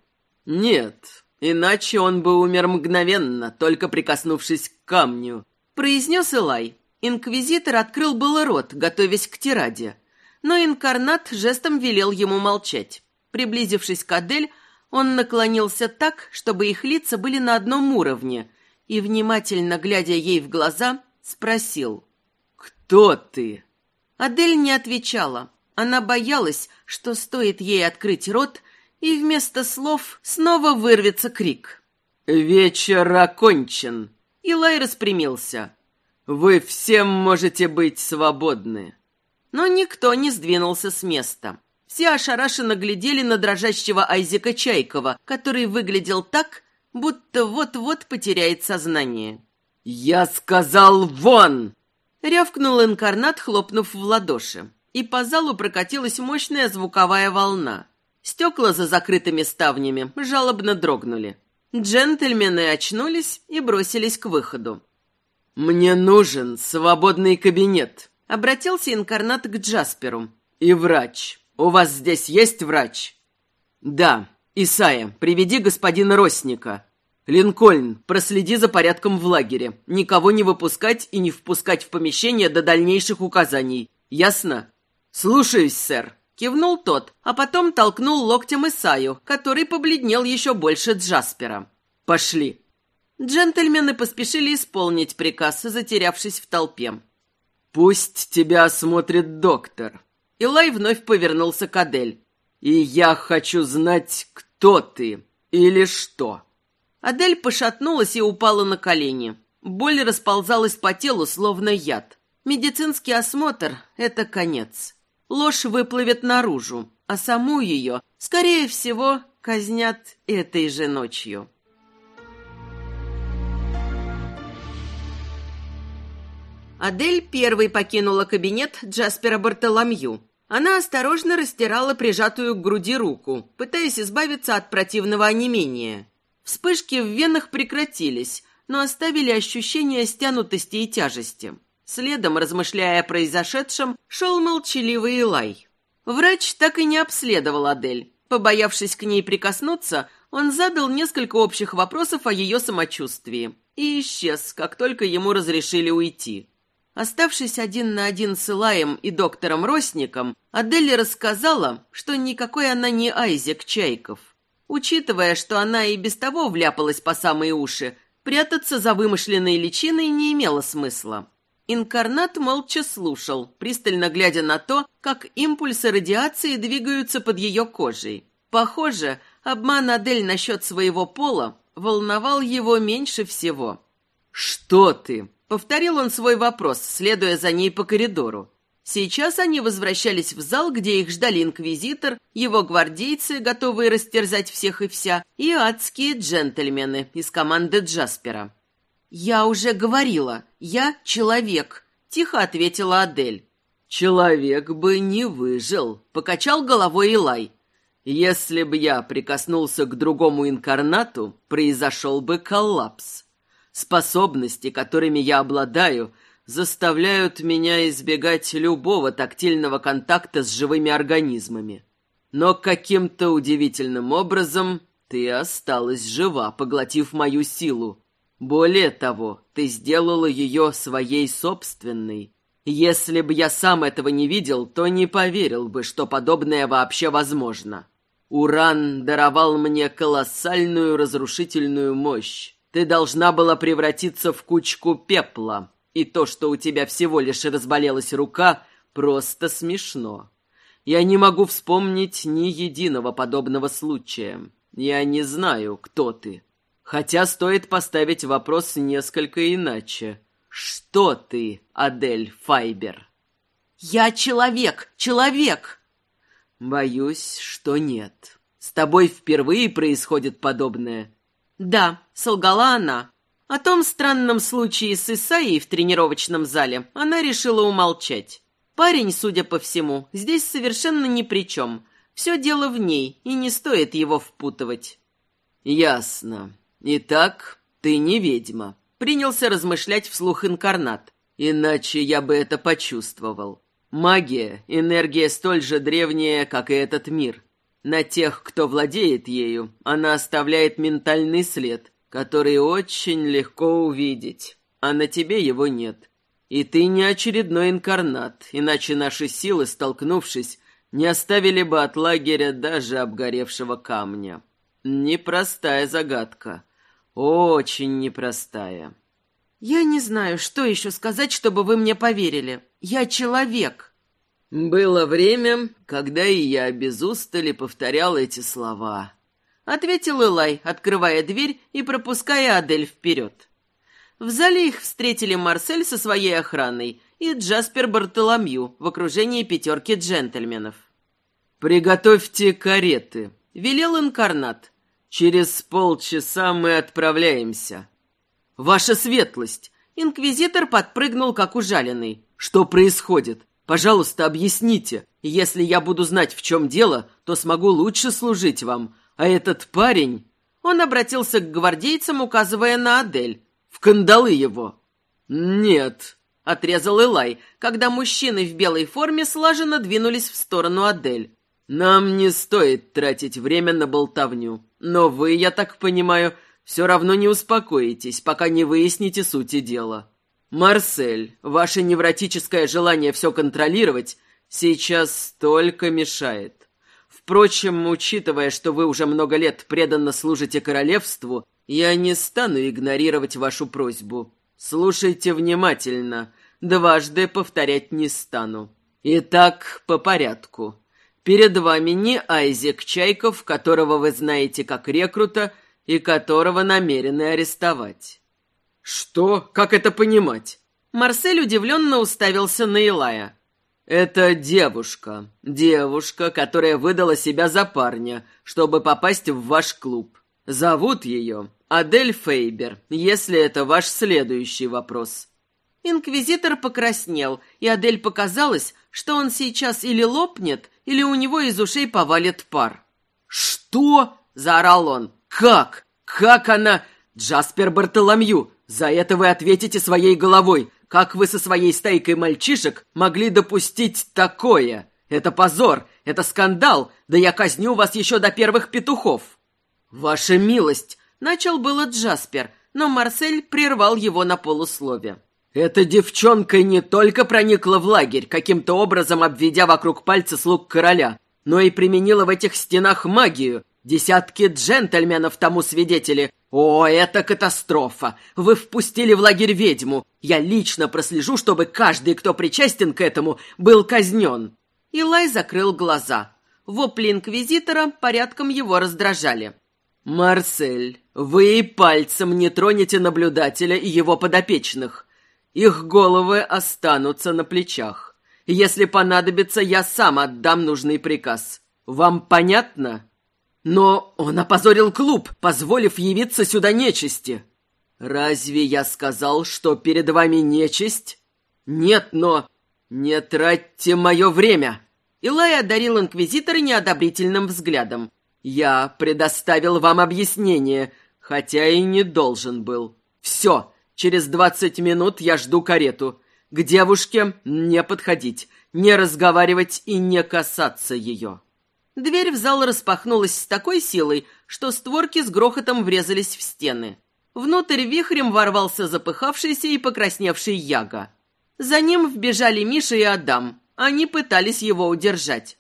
«Нет, иначе он бы умер мгновенно, только прикоснувшись к камню», — произнес Элай. Инквизитор открыл было рот, готовясь к тираде. Но инкарнат жестом велел ему молчать. Приблизившись к Адель, он наклонился так, чтобы их лица были на одном уровне, и, внимательно глядя ей в глаза, спросил. «Кто ты?» Адель не отвечала. Она боялась, что стоит ей открыть рот, и вместо слов снова вырвется крик. «Вечер окончен!» Илай распрямился. Вы все можете быть свободны. Но никто не сдвинулся с места. Все ошарашенно глядели на дрожащего Айзека Чайкова, который выглядел так, будто вот-вот потеряет сознание. «Я сказал вон!» Рявкнул инкарнат, хлопнув в ладоши. И по залу прокатилась мощная звуковая волна. Стекла за закрытыми ставнями жалобно дрогнули. Джентльмены очнулись и бросились к выходу. «Мне нужен свободный кабинет», — обратился инкарнат к Джасперу. «И врач. У вас здесь есть врач?» «Да. Исая, приведи господина Росника. Линкольн, проследи за порядком в лагере. Никого не выпускать и не впускать в помещение до дальнейших указаний. Ясно?» «Слушаюсь, сэр», — кивнул тот, а потом толкнул локтем Исаю, который побледнел еще больше Джаспера. «Пошли». Джентльмены поспешили исполнить приказ, затерявшись в толпе. «Пусть тебя осмотрит доктор». Илай вновь повернулся к Адель. «И я хочу знать, кто ты или что». Адель пошатнулась и упала на колени. Боль расползалась по телу, словно яд. Медицинский осмотр — это конец. Ложь выплывет наружу, а саму ее, скорее всего, казнят этой же ночью. Адель первой покинула кабинет Джаспера Бартоломью. Она осторожно растирала прижатую к груди руку, пытаясь избавиться от противного онемения. Вспышки в венах прекратились, но оставили ощущение стянутости и тяжести. Следом, размышляя о произошедшем, шел молчаливый Илай. Врач так и не обследовал Адель. Побоявшись к ней прикоснуться, он задал несколько общих вопросов о ее самочувствии и исчез, как только ему разрешили уйти. Оставшись один на один с Илаем и доктором Росником, Адель рассказала, что никакой она не Айзек Чайков. Учитывая, что она и без того вляпалась по самые уши, прятаться за вымышленной личиной не имело смысла. Инкарнат молча слушал, пристально глядя на то, как импульсы радиации двигаются под ее кожей. Похоже, обман Адель насчет своего пола волновал его меньше всего. «Что ты?» Повторил он свой вопрос, следуя за ней по коридору. Сейчас они возвращались в зал, где их ждали инквизитор, его гвардейцы, готовые растерзать всех и вся, и адские джентльмены из команды Джаспера. «Я уже говорила, я человек», — тихо ответила Адель. «Человек бы не выжил», — покачал головой Илай. «Если бы я прикоснулся к другому инкарнату, произошел бы коллапс». Способности, которыми я обладаю, заставляют меня избегать любого тактильного контакта с живыми организмами. Но каким-то удивительным образом ты осталась жива, поглотив мою силу. Более того, ты сделала ее своей собственной. Если бы я сам этого не видел, то не поверил бы, что подобное вообще возможно. Уран даровал мне колоссальную разрушительную мощь. Ты должна была превратиться в кучку пепла, и то, что у тебя всего лишь разболелась рука, просто смешно. Я не могу вспомнить ни единого подобного случая. Я не знаю, кто ты. Хотя стоит поставить вопрос несколько иначе. Что ты, Адель Файбер? Я человек, человек! Боюсь, что нет. С тобой впервые происходит подобное. Да, солгала она. О том странном случае с Исаией в тренировочном зале она решила умолчать. Парень, судя по всему, здесь совершенно ни при чем. Все дело в ней, и не стоит его впутывать. «Ясно. Итак, ты не ведьма», — принялся размышлять вслух инкарнат. «Иначе я бы это почувствовал. Магия — энергия столь же древняя, как и этот мир. На тех, кто владеет ею, она оставляет ментальный след, который очень легко увидеть, а на тебе его нет. И ты не очередной инкарнат, иначе наши силы, столкнувшись, не оставили бы от лагеря даже обгоревшего камня. Непростая загадка. Очень непростая. Я не знаю, что еще сказать, чтобы вы мне поверили. Я человек. Было время, когда и я без устали повторял эти слова ответил Элай, открывая дверь и пропуская Адель вперед. В зале их встретили Марсель со своей охраной и Джаспер Бартоломью в окружении пятерки джентльменов. «Приготовьте кареты», — велел инкарнат. «Через полчаса мы отправляемся». «Ваша светлость!» Инквизитор подпрыгнул, как ужаленный. «Что происходит? Пожалуйста, объясните. Если я буду знать, в чем дело, то смогу лучше служить вам. А этот парень... Он обратился к гвардейцам, указывая на Адель. В кандалы его. Нет, отрезал Элай, когда мужчины в белой форме слаженно двинулись в сторону Адель. Нам не стоит тратить время на болтовню. Но вы, я так понимаю, все равно не успокоитесь, пока не выясните сути дела. Марсель, ваше невротическое желание все контролировать сейчас только мешает. Впрочем, учитывая, что вы уже много лет преданно служите королевству, я не стану игнорировать вашу просьбу. Слушайте внимательно, дважды повторять не стану. Итак, по порядку. Перед вами не Айзек Чайков, которого вы знаете как рекрута и которого намерены арестовать. Что? Как это понимать? Марсель удивленно уставился на Илая. «Это девушка. Девушка, которая выдала себя за парня, чтобы попасть в ваш клуб. Зовут ее Адель Фейбер, если это ваш следующий вопрос». Инквизитор покраснел, и Адель показалось, что он сейчас или лопнет, или у него из ушей повалит пар. «Что?» – заорал он. «Как? Как она?» «Джаспер Бартоломью, за это вы ответите своей головой. Как вы со своей стайкой мальчишек могли допустить такое? Это позор, это скандал, да я казню вас еще до первых петухов!» «Ваша милость!» — начал было Джаспер, но Марсель прервал его на полуслове. «Эта девчонка не только проникла в лагерь, каким-то образом обведя вокруг пальца слуг короля, но и применила в этих стенах магию. Десятки джентльменов тому свидетели, «О, это катастрофа! Вы впустили в лагерь ведьму! Я лично прослежу, чтобы каждый, кто причастен к этому, был казнен!» Илай закрыл глаза. Вопли инквизитора порядком его раздражали. «Марсель, вы и пальцем не тронете наблюдателя и его подопечных. Их головы останутся на плечах. Если понадобится, я сам отдам нужный приказ. Вам понятно?» Но он опозорил клуб, позволив явиться сюда нечисти. Разве я сказал, что перед вами нечисть? Нет, но... Не тратьте мое время. Илай одарил инквизитора неодобрительным взглядом. Я предоставил вам объяснение, хотя и не должен был. Все, через двадцать минут я жду карету. К девушке не подходить, не разговаривать и не касаться ее. Дверь в зал распахнулась с такой силой, что створки с грохотом врезались в стены. Внутрь вихрем ворвался запыхавшийся и покрасневший Яга. За ним вбежали Миша и Адам. Они пытались его удержать.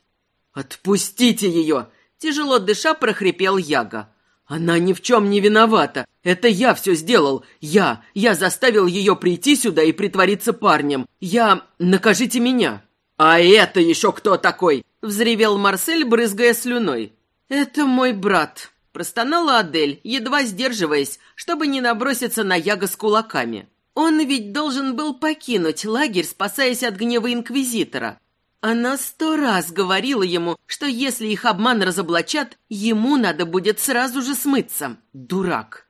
«Отпустите ее!» Тяжело дыша прохрипел Яга. «Она ни в чем не виновата. Это я все сделал. Я. Я заставил ее прийти сюда и притвориться парнем. Я... Накажите меня!» «А это еще кто такой?» — взревел Марсель, брызгая слюной. «Это мой брат», — простонала Адель, едва сдерживаясь, чтобы не наброситься на Яга с кулаками. «Он ведь должен был покинуть лагерь, спасаясь от гнева Инквизитора. Она сто раз говорила ему, что если их обман разоблачат, ему надо будет сразу же смыться. Дурак!»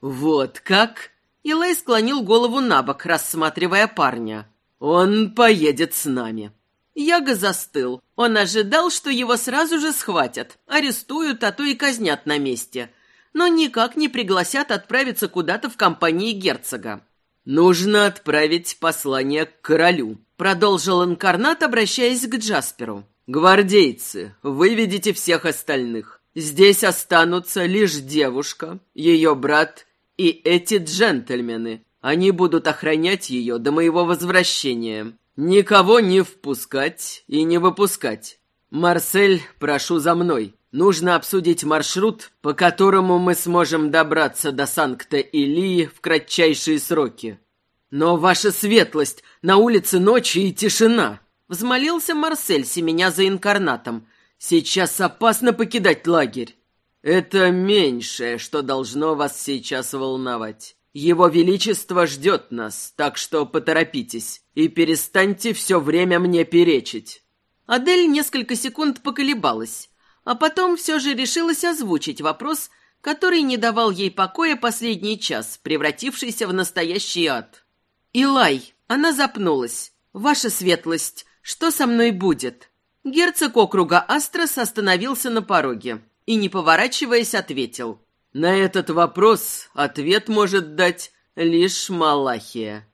«Вот как?» Илай склонил голову на бок, рассматривая парня. «Он поедет с нами». Яга застыл. Он ожидал, что его сразу же схватят, арестуют, а то и казнят на месте. Но никак не пригласят отправиться куда-то в компании герцога. «Нужно отправить послание к королю», — продолжил инкарнат, обращаясь к Джасперу. «Гвардейцы, выведите всех остальных. Здесь останутся лишь девушка, ее брат и эти джентльмены. Они будут охранять ее до моего возвращения. Никого не впускать и не выпускать. Марсель, прошу за мной. Нужно обсудить маршрут, по которому мы сможем добраться до Санкта-Илии в кратчайшие сроки. Но ваша светлость, на улице ночи и тишина. Взмолился Марсель, семеня за инкарнатом. Сейчас опасно покидать лагерь. Это меньшее, что должно вас сейчас волновать. Его Величество ждет нас, так что поторопитесь и перестаньте все время мне перечить». Адель несколько секунд поколебалась, а потом все же решилась озвучить вопрос, который не давал ей покоя последний час, превратившийся в настоящий ад. «Илай!» Она запнулась. «Ваша светлость, что со мной будет?» Герцог округа Астрос остановился на пороге и, не поворачиваясь, ответил. На этот вопрос ответ может дать лишь Малахия.